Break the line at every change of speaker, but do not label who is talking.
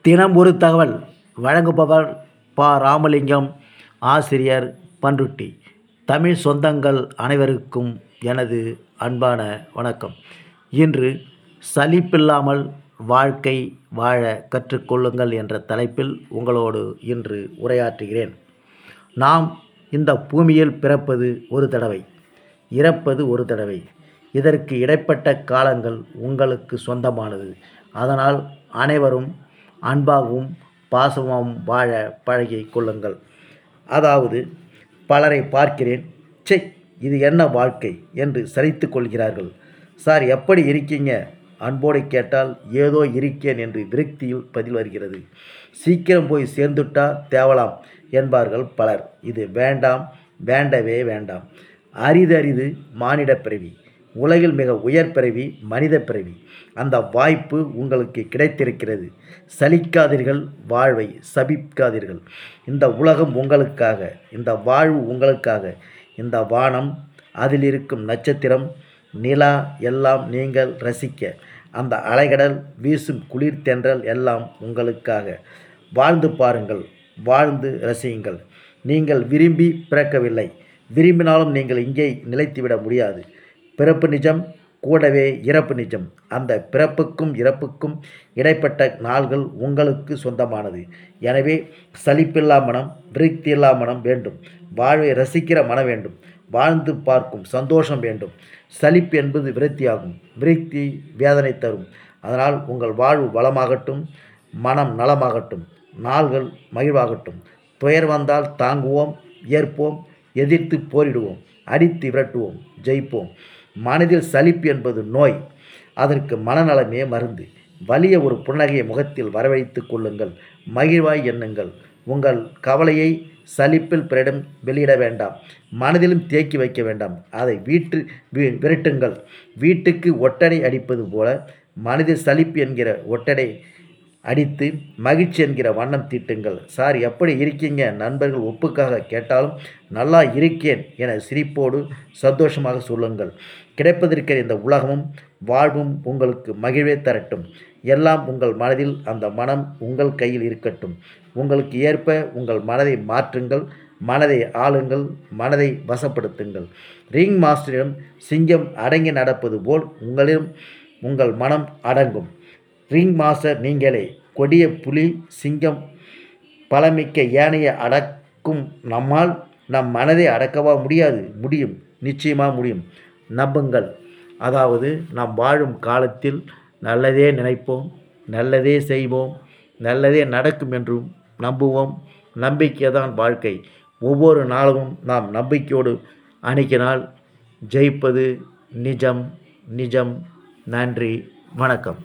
தினம் ஒரு தகவல். வழங்குபவர் ப. ராமலிங்கம் ஆசிரியர் பண்ருட்டி தமிழ் சொந்தங்கள் அனைவருக்கும் எனது அன்பான வணக்கம். இன்று சலிப்பில்லாமல் வாழ்க்கை வாழ கற்றுக்கொள்ளுங்கள் என்ற தலைப்பில் உங்களோடு இன்று உரையாற்றுகிறேன். நாம் இந்த பூமியில் பிறப்பது ஒரு தடவை இறப்பது ஒரு தடவை. இதற்கு இடைப்பட்ட காலங்கள் உங்களுக்கு சொந்தமானது. அதனால் அனைவரும் அன்பாகவும் பாசமாகவும் வாழ பழகிக் கொள்ளுங்கள். அதாவது பலரை பார்க்கிறேன். ச்சே இது என்ன வாழ்க்கை என்று சரித்து கொள்கிறார்கள். சார் எப்படி இருக்கீங்க? அன்போடு கேட்டால் ஏதோ இருக்கேன் என்று விரக்தியில் பதில் வருகிறது. சீக்கிரம் போய் சேர்ந்துட்டா தேவலாம் என்பார்கள் பலர். இது வேண்டாம் வேண்டவே வேண்டாம். அரிதரிது மானிட பிறவி. உலகில் மிக உயர் பிறவி மனித பிறவி. அந்த வாய்ப்பு உங்களுக்கு கிடைத்திருக்கிறது. சலிக்காதீர்கள் வாழ்வை சபிக்காதீர்கள். இந்த உலகம் உங்களுக்காக இந்த வாழ்வு உங்களுக்காக. இந்த வானம் அதில் இருக்கும் நட்சத்திரம் நிலா எல்லாம் நீங்கள் ரசிக்க. அந்த அலைகடல் வீசும் குளிர் தென்றல் எல்லாம் உங்களுக்காக. வாழ்ந்து பாருங்கள் வாழ்ந்து ரசியுங்கள். நீங்கள் விரும்பி பிறக்கவில்லை. விரும்பினாலும் நீங்கள் இங்கே நிலைத்துவிட முடியாது. பிறப்பு நிஜம் கூடவே இறப்பு நிஜம். அந்த பிறப்புக்கும் இறப்புக்கும் இடைப்பட்ட நாள்கள் உங்களுக்கு சொந்தமானது. எனவே சலிப்பில்லா மனம் விருத்தியில்லா மனம் வேண்டும். வாழ்வை ரசிக்கிற மனம் வேண்டும். வாழ்ந்து பார்க்கும் சந்தோஷம் வேண்டும். சலிப்பு என்பது விருத்தியாகும் விருத்தி வேதனை தரும். அதனால் உங்கள் வாழ்வு வளமாகட்டும் மனம் நலமாகட்டும் நாள்கள் மகிழ்வாகட்டும். துயர் வந்தால் தாங்குவோம் ஏற்போம் எதிர்த்து போரிடுவோம் அடித்து விரட்டுவோம் ஜெயிப்போம். மனதில் சலிப்பு என்பது நோய். அதற்கு மனநலமே மருந்து. வலிய ஒரு புன்னகையை முகத்தில் வரவழைத்து கொள்ளுங்கள். மகிழ்வாய் எண்ணுங்கள். உங்கள் கவலையை சலிப்பில் பிறரிடம் வெளியிட வேண்டாம். மனதிலும் தேக்கி வைக்க வேண்டாம். அதை வீட்டு வி- விரட்டுங்கள். வீட்டுக்கு ஒட்டடை அடிப்பது போல மனதில் சலிப்பு என்கிற ஒட்டடை அடித்து மகிழ்ச்சி என்கிற வண்ணம் தீட்டுங்கள். சார் எப்படி இருக்கீங்க? நண்பர்கள் ஒப்புக்காக கேட்டாலும் நல்லா இருக்கேன் என சிரிப்போடு சந்தோஷமாக சொல்லுங்கள். கிடைப்பதற்கிற இந்த உலகமும் வாழ்வும் உங்களுக்கு மகிழ்வே தரட்டும். எல்லாம் உங்கள் மனதில் அந்த மனம் உங்கள் கையில் இருக்கட்டும். உங்களுக்கு ஏற்ப உங்கள் மனதை மாற்றுங்கள் மனதை ஆளுங்கள் மனதை வசப்படுத்துங்கள். ரிங் மாஸ்டரிடம் சிங்கம் அடங்கி நடப்பது போல் உங்களிடம் உங்கள் மனம் அடங்கும். ரிங் மாஸ்டர் நீங்களே. கொடிய புலி சிங்கம் பலமிக்க யானையை அடக்கும் நம்மால் நம் மனதை அடக்கவா முடியாது? முடியும். நிச்சயமாக முடியும். நம்புங்கள். அதாவது நாம் வாழும் காலத்தில் நல்லதே நினைப்போம் நல்லதே செய்வோம் நல்லதே நடக்கும் என்றும் நம்புவோம். நம்பிக்கை தான் வாழ்க்கை. ஒவ்வொரு நாளும் நாம் நம்பிக்கையோடு அணுகினால் ஜெயிப்பது நிஜம். நிஜம். நன்றி. வணக்கம்.